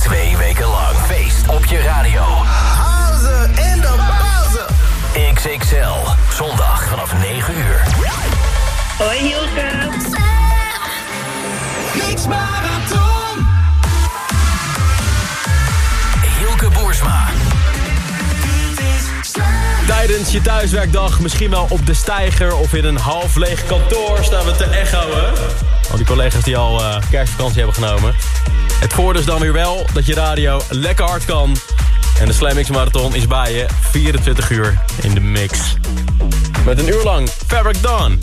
Twee weken lang feest op je radio. Hazen in de bazen. XXL, zondag vanaf 9 uur. Hoi Hilke. Mix Marathon. Hilke Boersma. Tijdens je thuiswerkdag, misschien wel op de steiger of in een half leeg kantoor, staan we te echoen. Al die collega's die al eh, kerstvakantie hebben genomen. Het voordeel is dan weer wel dat je radio lekker hard kan. En de Slammix Marathon is bij je 24 uur in de mix. Met een uur lang Fabric Dawn.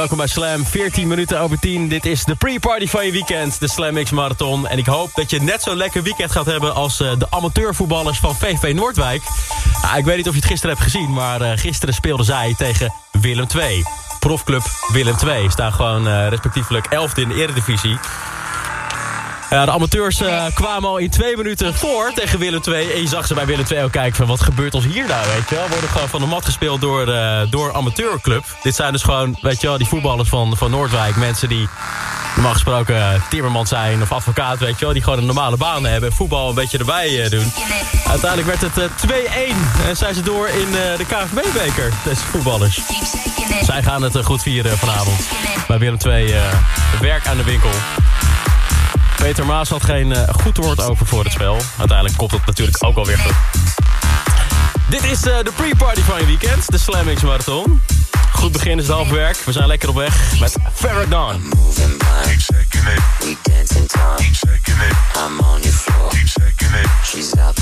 Welkom bij Slam. 14 minuten over 10. Dit is de pre-party van je weekend, de Slam X Marathon. En ik hoop dat je net zo'n lekker weekend gaat hebben... als uh, de amateurvoetballers van VV Noordwijk. Ah, ik weet niet of je het gisteren hebt gezien... maar uh, gisteren speelden zij tegen Willem II. Profclub Willem II. Staan gewoon uh, respectievelijk 11e in de eredivisie. De amateurs uh, kwamen al in twee minuten voor tegen Willem II. En je zag ze bij Willem II ook kijken van wat gebeurt ons hier nou, weet je wel. Worden gewoon van de mat gespeeld door, uh, door amateurclub. Dit zijn dus gewoon, weet je wel, die voetballers van, van Noordwijk. Mensen die normaal gesproken uh, timmerman zijn of advocaat, weet je wel. Die gewoon een normale baan hebben. Voetbal een beetje erbij doen. Uiteindelijk werd het 2-1. En zijn ze door in de KVB-beker, deze voetballers. Zij gaan het goed vieren vanavond. Bij Willem II werk aan de winkel. Peter Maas had geen uh, goed woord over voor het spel. Uiteindelijk komt het natuurlijk ook alweer goed. Dit is uh, de pre-party van je weekend, de Slam X Marathon. Goed begin is het half werk. We zijn lekker op weg met it. I'm on your floor. She's out.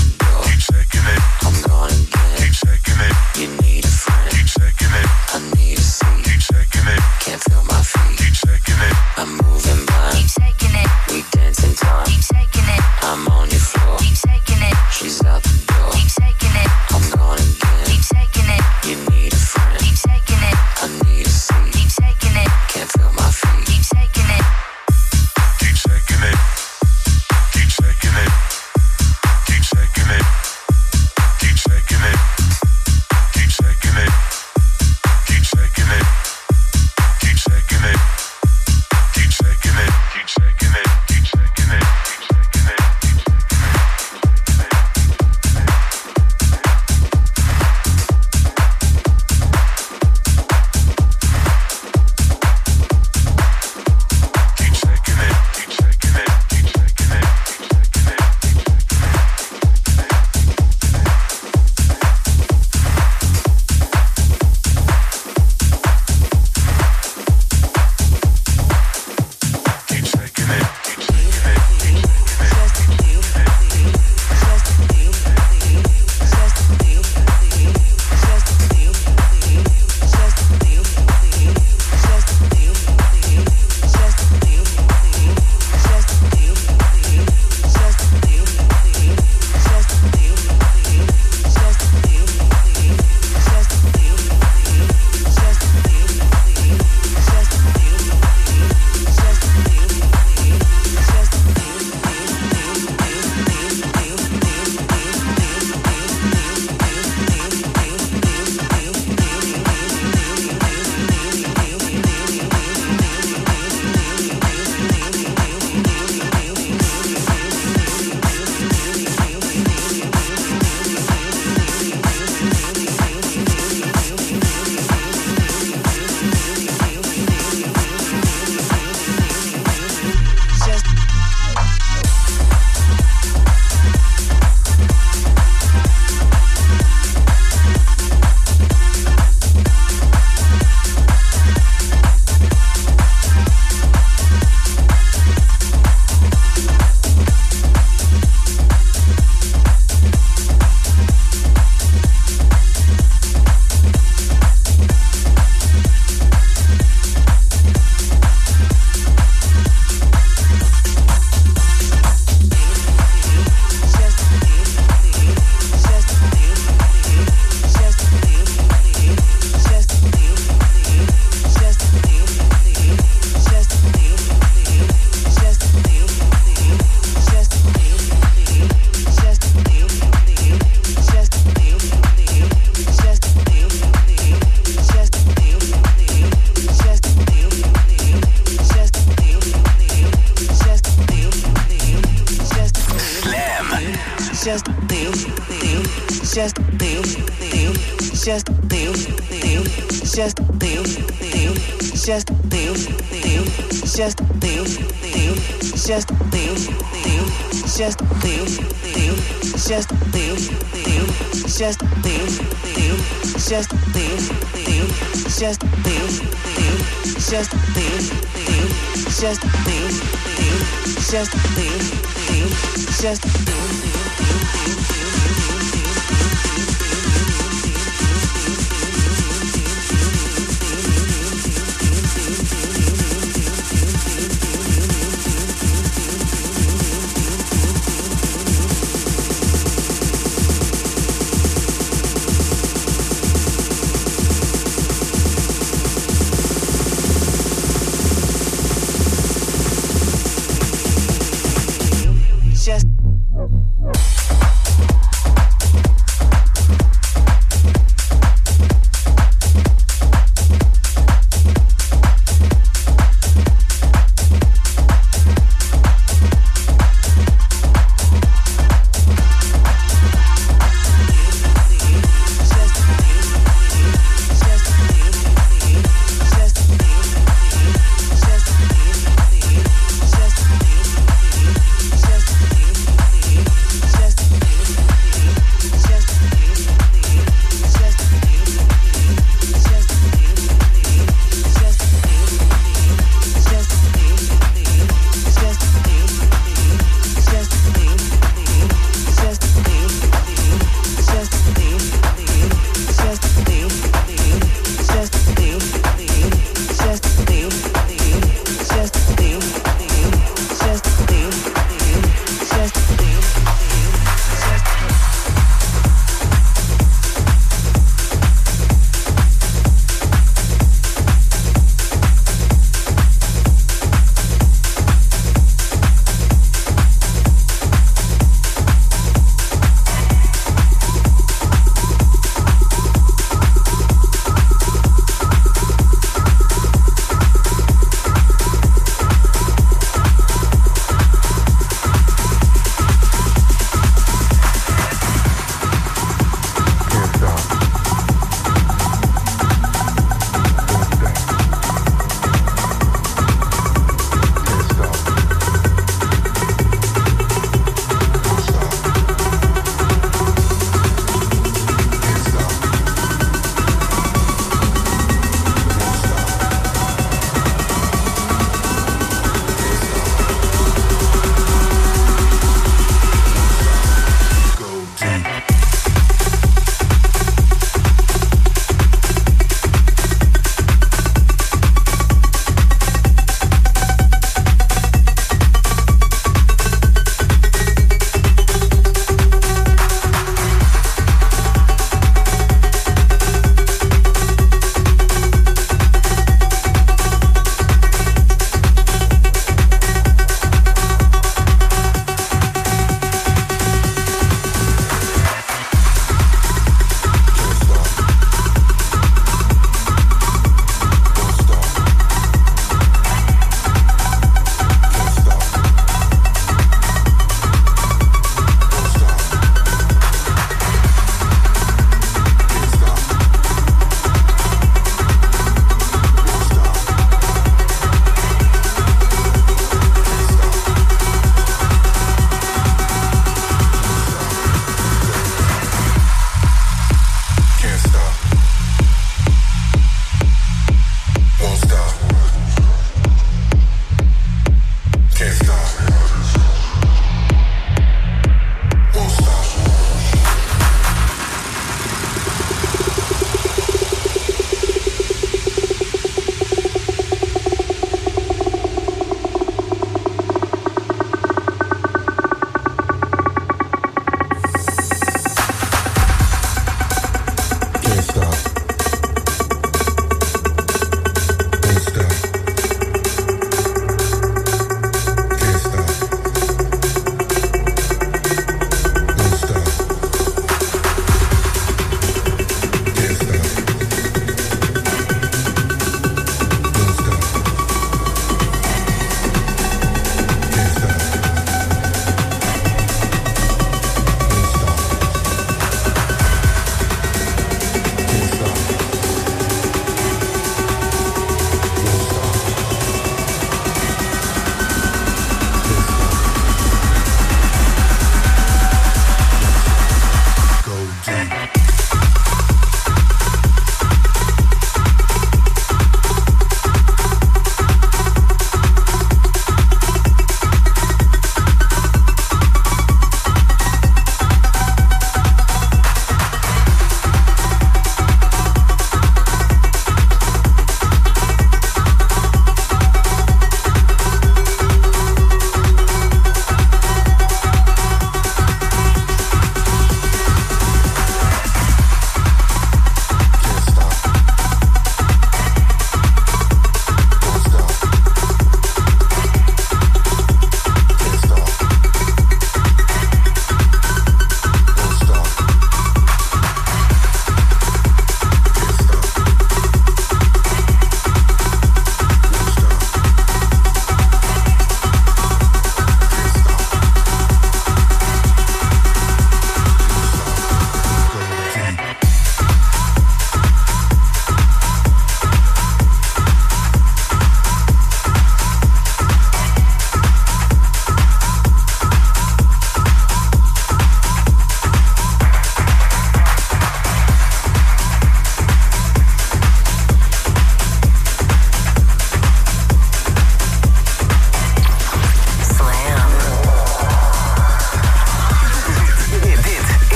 Just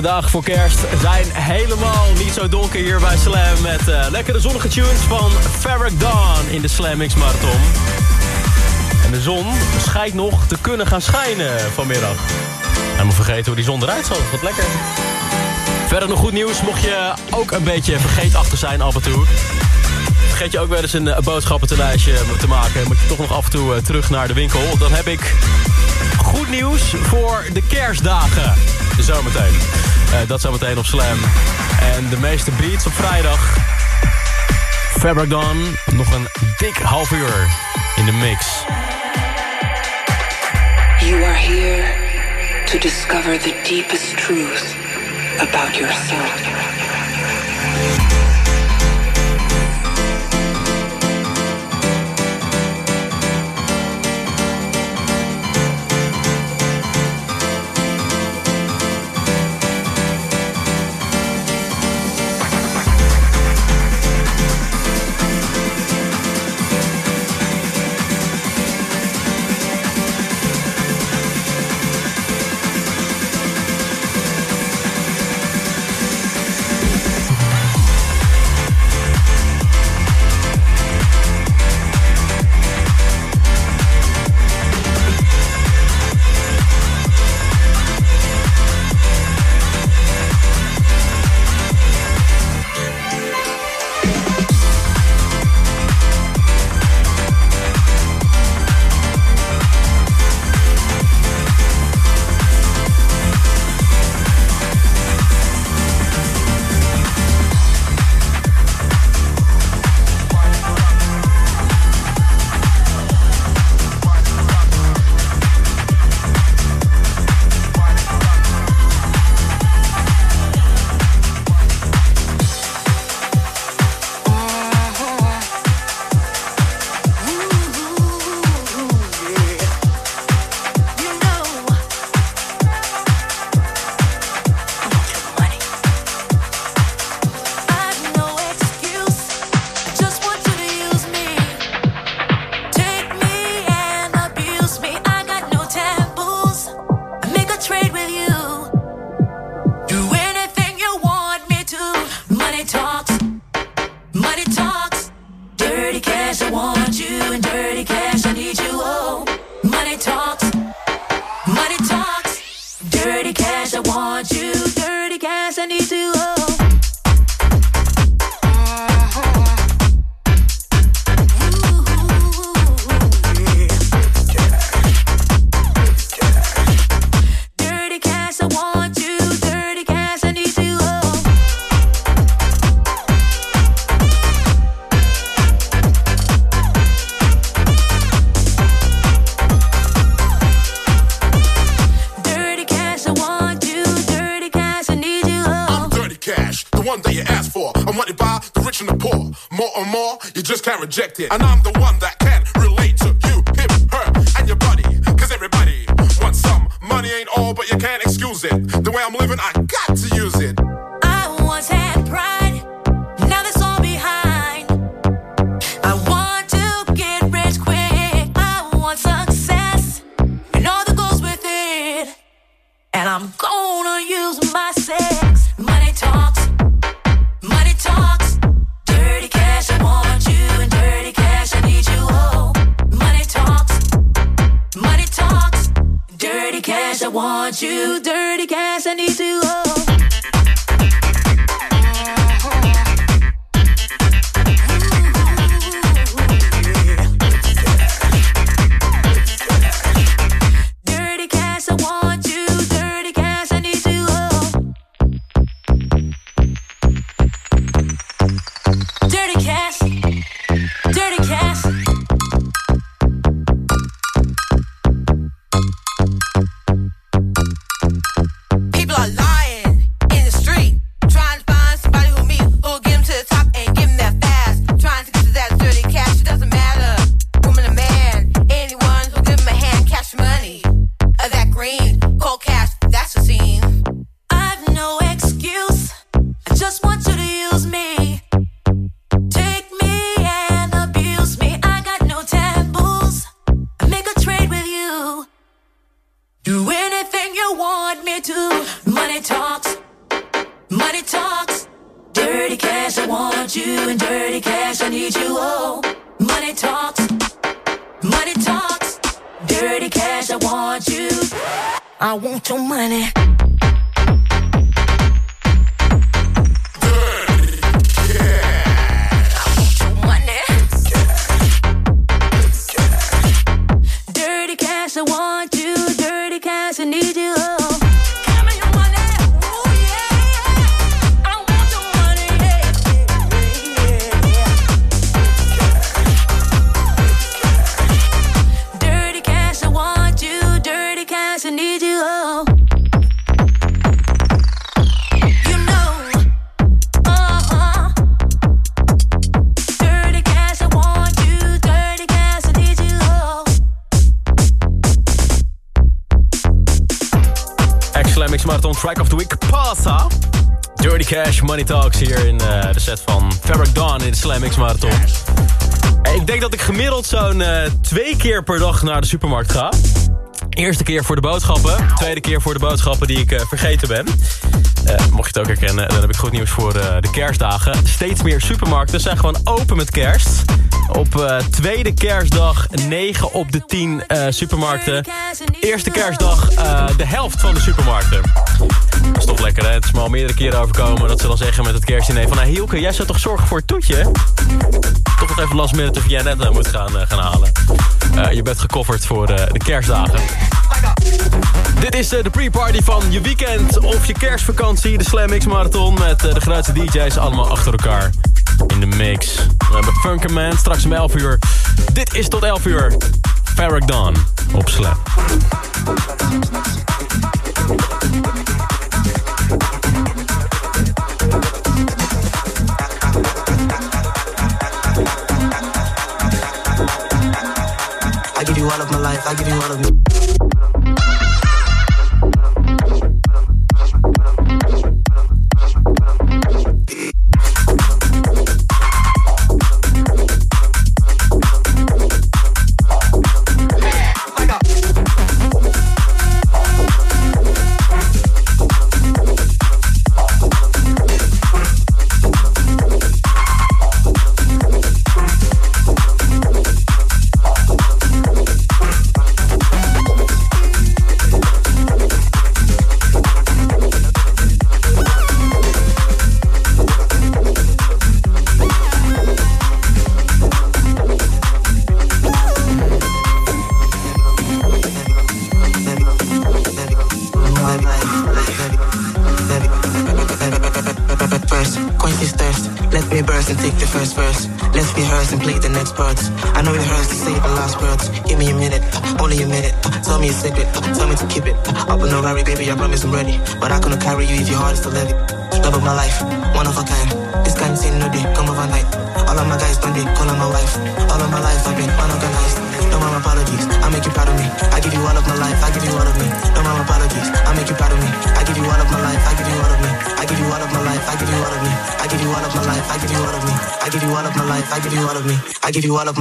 donkere dagen voor kerst zijn helemaal niet zo donker hier bij Slam. Met uh, lekkere zonnige tunes van Farrick Dawn in de Slam Marathon. En de zon schijnt nog te kunnen gaan schijnen vanmiddag. Helemaal vergeten hoe die zon eruit zal. Wat lekker. Verder nog goed nieuws. Mocht je ook een beetje vergeetachtig zijn af en toe. Vergeet je ook wel eens een, een boodschappenlijstje te maken. Moet je toch nog af en toe uh, terug naar de winkel. Dan heb ik goed nieuws voor de kerstdagen. Zometeen. Uh, dat zometeen op Slam. En de meeste beats op vrijdag. Fabric Dawn. Nog een dik half uur in de mix. You are here to discover the deepest truth about yourself. projected. I know want you. Dirty cash, I need you. Track of the Week. Pasa. Dirty Cash, Money Talks hier in eh, de set van Fabric Dawn in de Slam Mix Marathon. Ik denk dat ik gemiddeld zo'n eh, twee keer per dag naar de supermarkt ga. Eerste keer voor de boodschappen. Tweede keer voor de boodschappen die ik eh, vergeten ben. Eh, mocht je het ook herkennen, dan heb ik goed nieuws voor eh, de kerstdagen. Steeds meer supermarkten zijn gewoon open met kerst. Op tweede kerstdag 9 op de 10 eh, supermarkten. Eerste kerstdag de helft van de supermarkten. Dat is toch lekker, hè? Het is me al meerdere keren overkomen dat ze dan zeggen met het kerstdiner van... Nou, Hielke, jij zou toch zorgen voor het toetje? Even last minute jij net eh, moet gaan, eh, gaan halen. Eh, je bent gecoverd voor de kerstdagen. Dit is de pre-party van je weekend of je kerstvakantie. De Slam Mix Marathon met de grootste DJ's allemaal achter elkaar in de mix. We hebben Funkin' Man straks om 11 uur. Dit is tot 11 uur. Farrack Dawn op Slam. You all of my life, I give you all of me.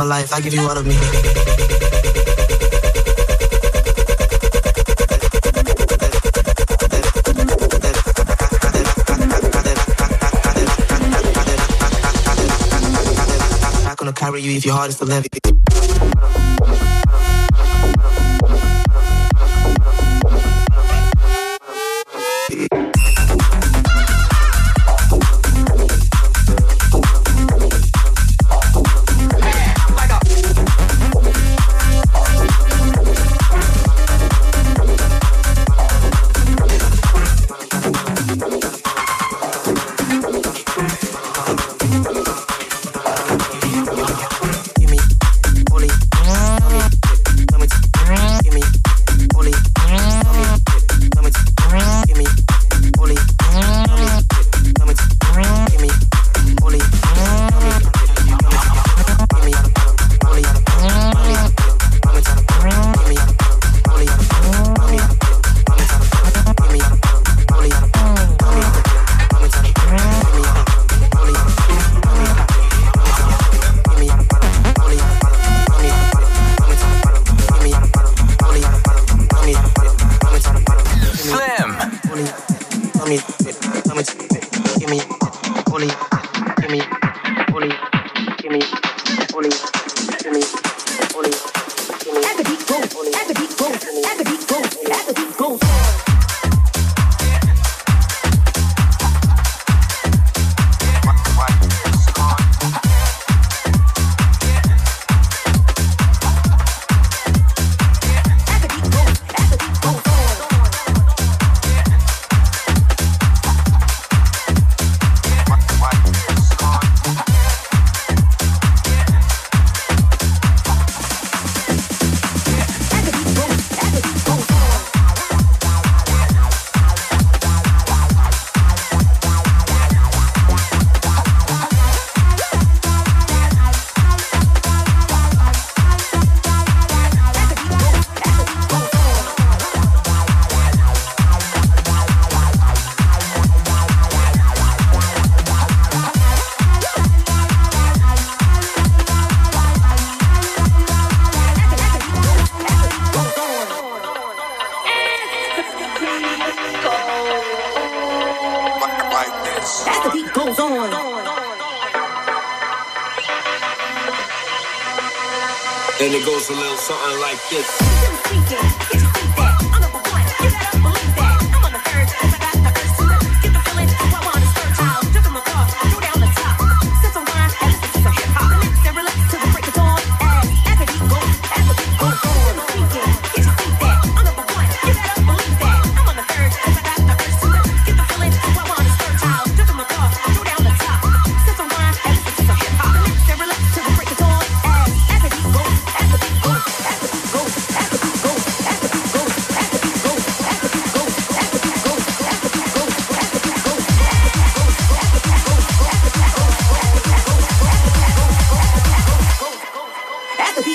Life, I give you all of me. Not gonna carry you if your heart is still heavy.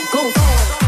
As the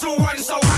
two, one. So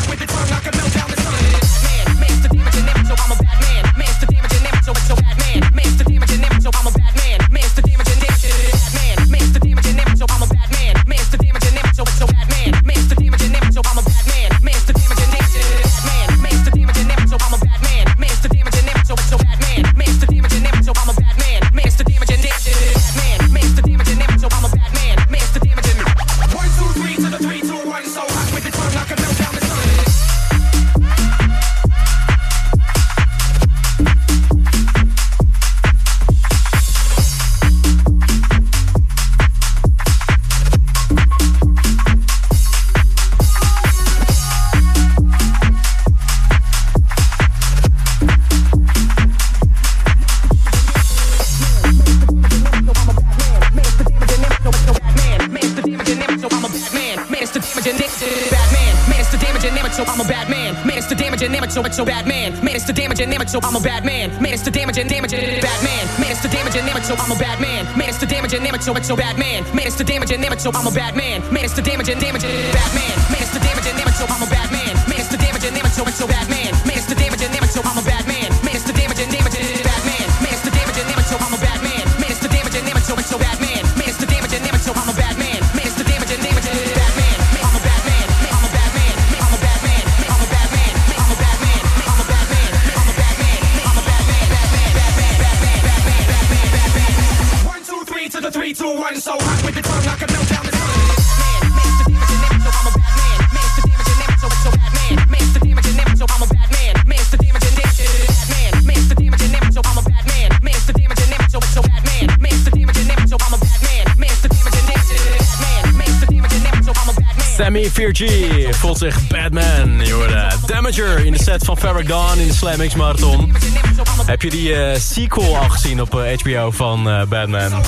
Sammy 4G voelt zich Batman. Jorde. Damager in de set van Farragon in de Slam Marathon. Heb je die uh, sequel al gezien op eh, HBO van eh, Batman?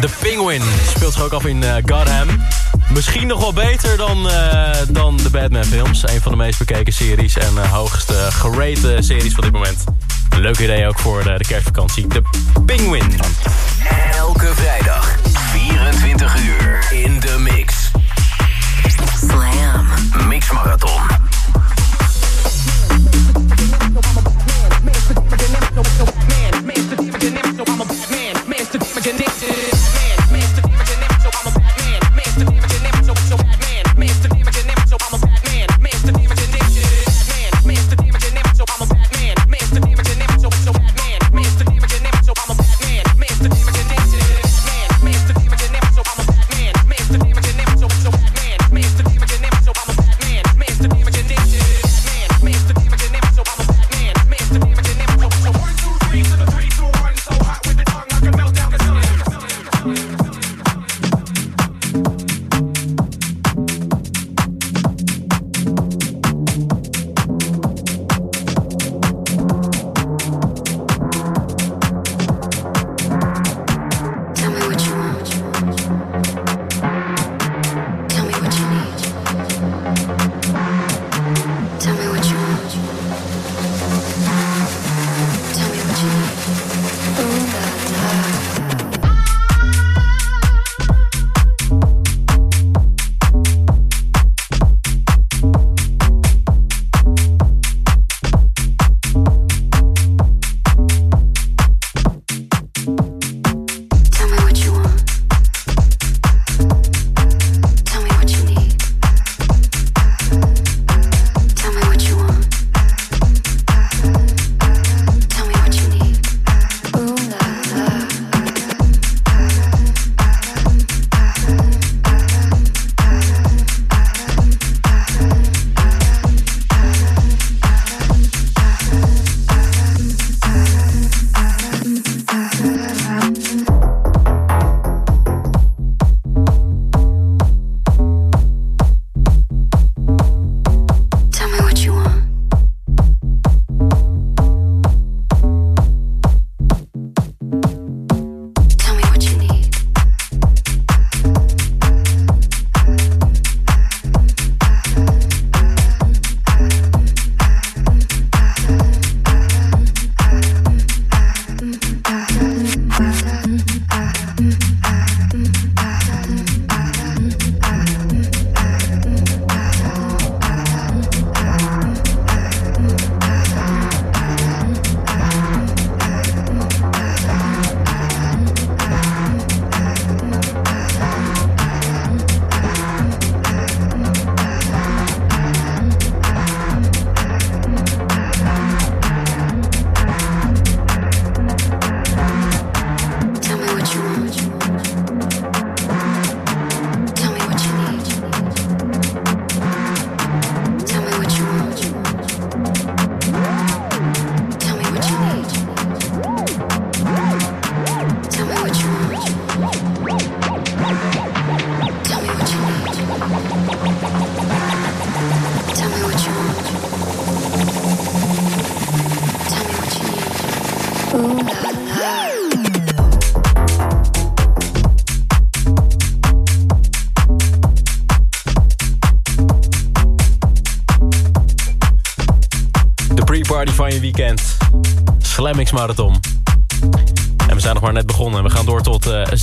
The Penguin. Speelt zich ook af in eh, uh, Gotham. Misschien nog wel beter dan, eh, dan de Batman films. Een van de meest bekeken series en eh, hoogst gerate series van dit moment. Leuk idee ook voor de, de kerstvakantie. The Penguin. Elke vrijdag, 24 uur, in de mix. Slam. Mix Marathon.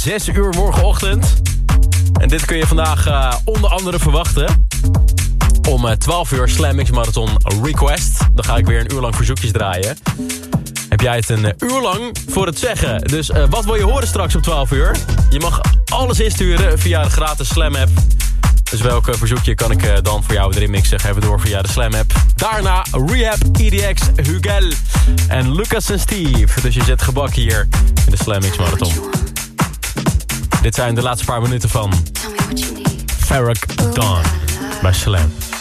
6 uur morgenochtend. En dit kun je vandaag eh, onder andere verwachten. Om eh, 12 uur Slammix Marathon Request. Dan ga ik weer een uur lang verzoekjes draaien. Heb jij het een uur lang voor het zeggen. Dus eh, wat wil je horen straks om 12 uur? Je mag alles insturen via de gratis Slam app. Dus welke verzoekje kan ik dan voor jou erin mixen? Geef door via de Slam app. Daarna Rehab, EDX, Hugel en Lucas en Steve. Dus je zet gebak hier in de Slam Mix Marathon. Dit zijn de laatste paar minuten van Farrak Dawn bij. Slam.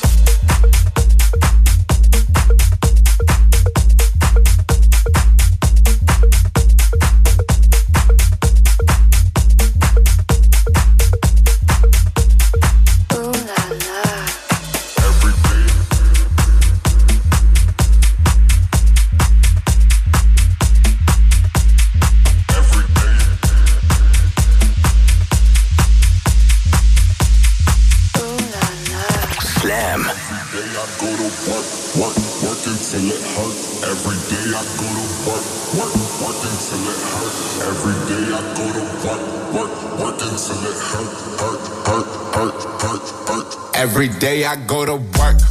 Every day I go to work.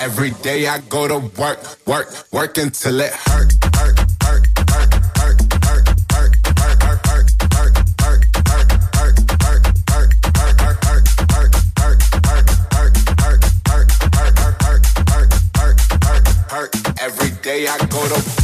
Every day I go to work, work, work until it hurt, ella coro.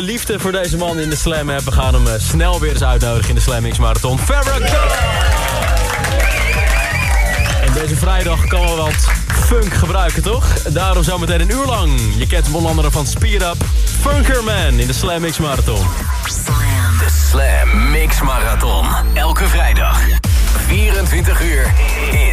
liefde voor deze man in de slam hebben, we gaan hem eh, snel weer eens uitnodigen in de Slam X Marathon. En deze vrijdag kan wel wat funk gebruiken, toch? Daarom zometeen een uur lang. Je kent hem onder andere van Speed Up, Funkerman in de slammix Marathon. De slammix Marathon. Elke vrijdag. 24 uur in